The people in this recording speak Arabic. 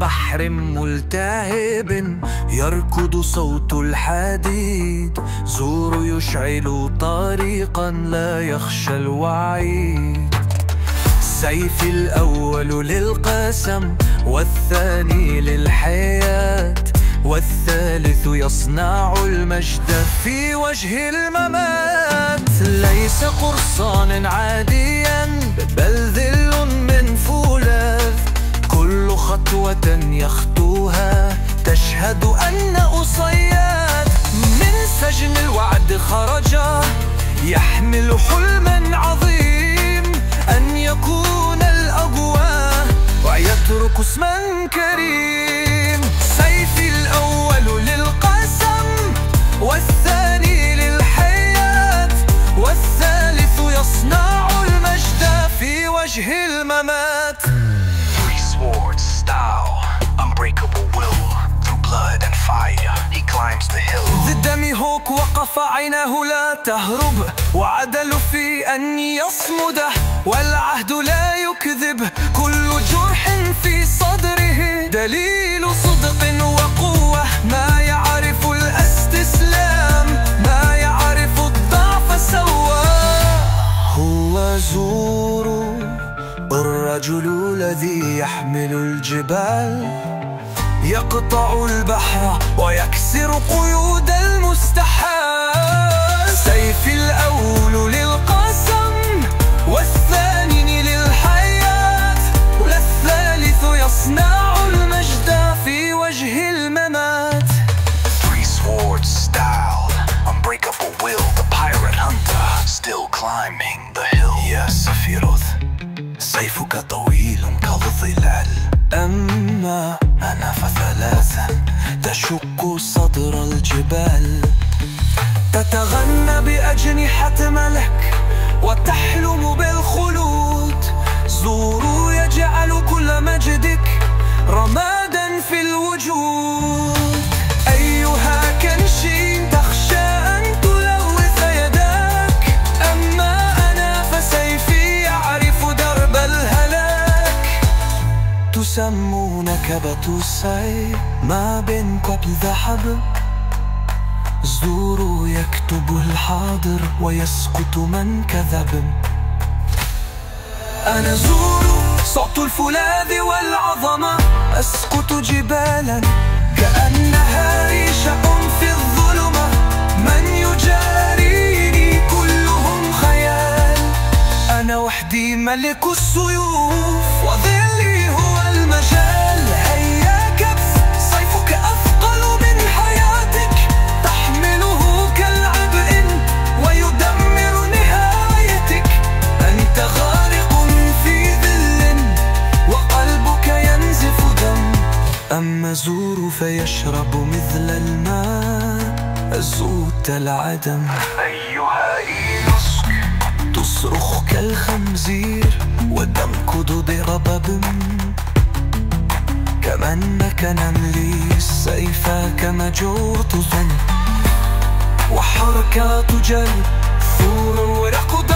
بحر ملتهب يركض صوت الحديد زور يشعل طريقا لا يخشى الوعيد سيف الأول للقسم والثاني للحياة والثالث يصنع المجد في وجه الممات ليس قرصان عاديا يخطوها تشهد أنه صياد من سجن الوعد خرج يحمل حلما عظيم عيناه لا تهرب وعدل في أن يصمد والعهد لا يكذب. كل جرح في صدره دليل صدق وقوة. ما يعرف الأستسلام ما يعرف الضعف سواه هو زور الرجل الذي يحمل الجبال. يقطع البحر ويكسر قيود المستحال سيف الأول للقسم والثاني للحياة والثالث يصنع المجد في وجه الممات Three swords, style, unbreakable will. The pirate hunter, still climbing the hill. يا سفيروث سيفك طويل كالظلال أما أنا فثلاثا تشق صدر الجبال تتغنى بأجنحة ملك تسمونك بتوسعي ما بين قبل ذهب زور يكتب الحاضر ويسقط من كذب. أنا زور صوت الفولاذ والعظمة أسقط جبالا كأنها ريشة في الظلمة. من يجاريني كلهم خيال. أنا وحدي ملك السيوف وظلي أما زور فيشرب مثل الماء زوت العدم. أيها إيلوسك تصرخ كالخنزير وتنكض بربب كمنك نملي السيف كما جرتز وحركات جل ثور ورقد.